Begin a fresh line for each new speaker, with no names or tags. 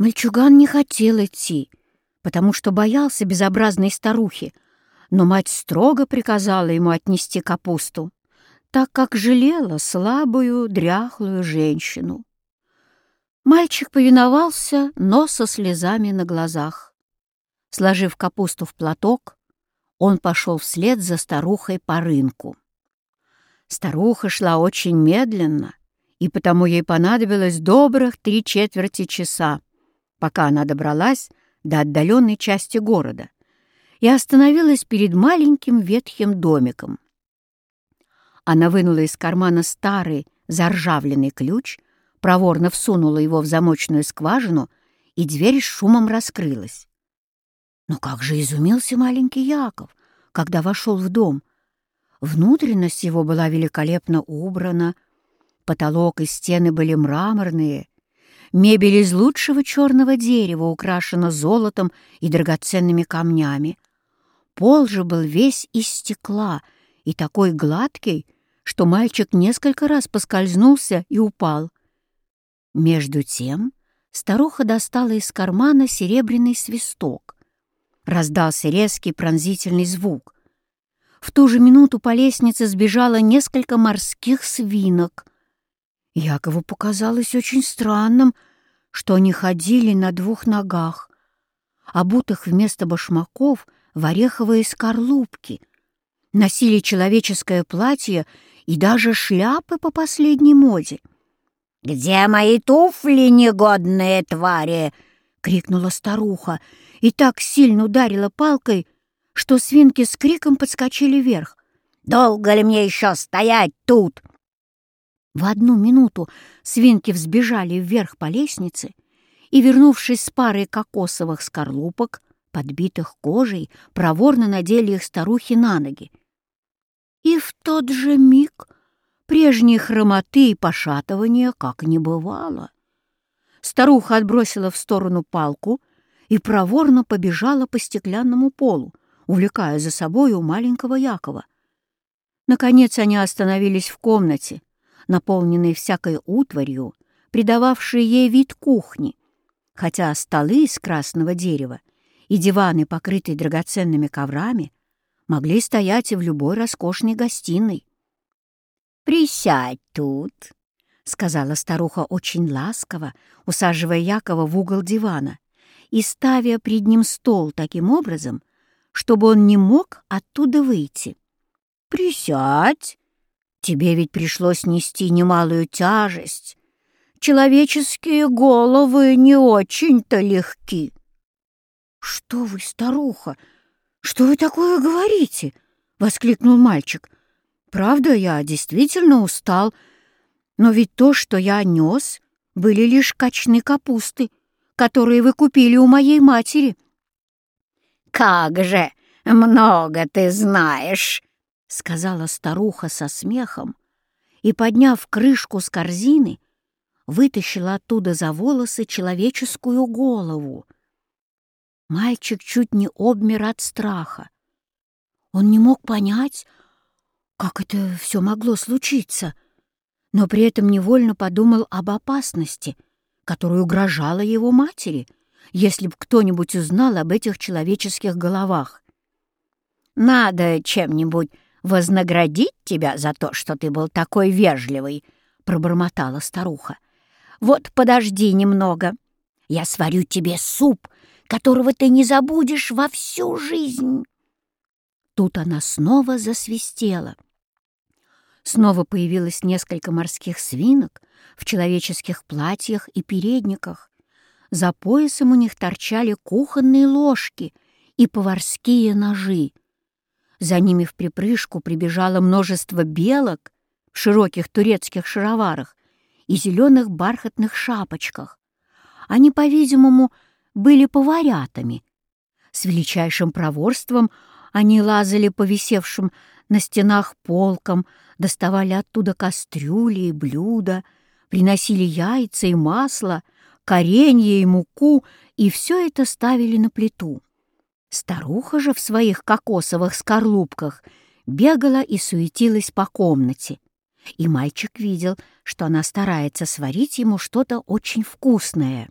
Мальчуган не хотел идти, потому что боялся безобразной старухи, но мать строго приказала ему отнести капусту, так как жалела слабую, дряхлую женщину. Мальчик повиновался, но со слезами на глазах. Сложив капусту в платок, он пошел вслед за старухой по рынку. Старуха шла очень медленно, и потому ей понадобилось добрых три четверти часа, пока она добралась до отдаленной части города и остановилась перед маленьким ветхим домиком. Она вынула из кармана старый заржавленный ключ, проворно всунула его в замочную скважину, и дверь с шумом раскрылась. Но как же изумился маленький Яков, когда вошел в дом. Внутренность его была великолепно убрана, потолок и стены были мраморные, мебель из лучшего черного дерева украшена золотом и драгоценными камнями. Пол же был весь из стекла и такой гладкий, что мальчик несколько раз поскользнулся и упал. Между тем старуха достала из кармана серебряный свисток. Раздался резкий пронзительный звук. В ту же минуту по лестнице сбежало несколько морских свинок. Якову показалось очень странным, что они ходили на двух ногах, обутых вместо башмаков в ореховые скорлупки, носили человеческое платье и даже шляпы по последней моде.
«Где мои туфли, негодные твари?» — крикнула старуха и так сильно ударила палкой, что свинки с криком подскочили вверх. «Долго ли мне еще стоять тут?»
В одну минуту свинки взбежали вверх по лестнице и, вернувшись с парой кокосовых скорлупок, подбитых кожей, проворно надели их старухи на ноги. И в тот же миг Прежней хромоты и пошатывания как не бывало. Старуха отбросила в сторону палку и проворно побежала по стеклянному полу, увлекая за собой у маленького Якова. Наконец они остановились в комнате, наполненной всякой утварью, придававшей ей вид кухни, хотя столы из красного дерева и диваны, покрытые драгоценными коврами, могли стоять и в любой роскошной гостиной.
«Присядь тут», —
сказала старуха очень ласково, усаживая Якова в угол дивана и ставя пред ним стол таким образом, чтобы он не мог оттуда выйти.
«Присядь! Тебе ведь пришлось нести немалую тяжесть. Человеческие головы не очень-то легки».
«Что вы, старуха? Что вы такое говорите?» — воскликнул мальчик — Правда, я действительно устал, но ведь то, что я нес, были лишь качны капусты, которые вы купили у моей матери».
«Как же много ты знаешь!»
— сказала старуха со смехом и, подняв крышку с корзины, вытащила оттуда за волосы человеческую голову. Мальчик чуть не обмер от страха. Он не мог понять, как это все могло случиться? Но при этом невольно подумал об опасности, которая угрожала его матери, если бы кто-нибудь узнал об этих человеческих головах.
«Надо чем-нибудь вознаградить тебя за то, что ты был такой вежливый», — пробормотала старуха. «Вот подожди немного. Я сварю тебе суп, которого ты не забудешь во всю жизнь».
Тут она снова засвистела. Снова появилось несколько морских свинок в человеческих платьях и передниках. За поясом у них торчали кухонные ложки и поварские ножи. За ними в припрыжку прибежало множество белок в широких турецких шароварах и зеленых бархатных шапочках. Они, по-видимому, были поварятами. С величайшим проворством они лазали по висевшим на стенах полкам, доставали оттуда кастрюли и блюда, приносили яйца и масло, коренье и муку, и все это ставили на плиту. Старуха же в своих кокосовых скорлупках бегала и суетилась по комнате, и мальчик видел, что она старается сварить ему что-то очень вкусное.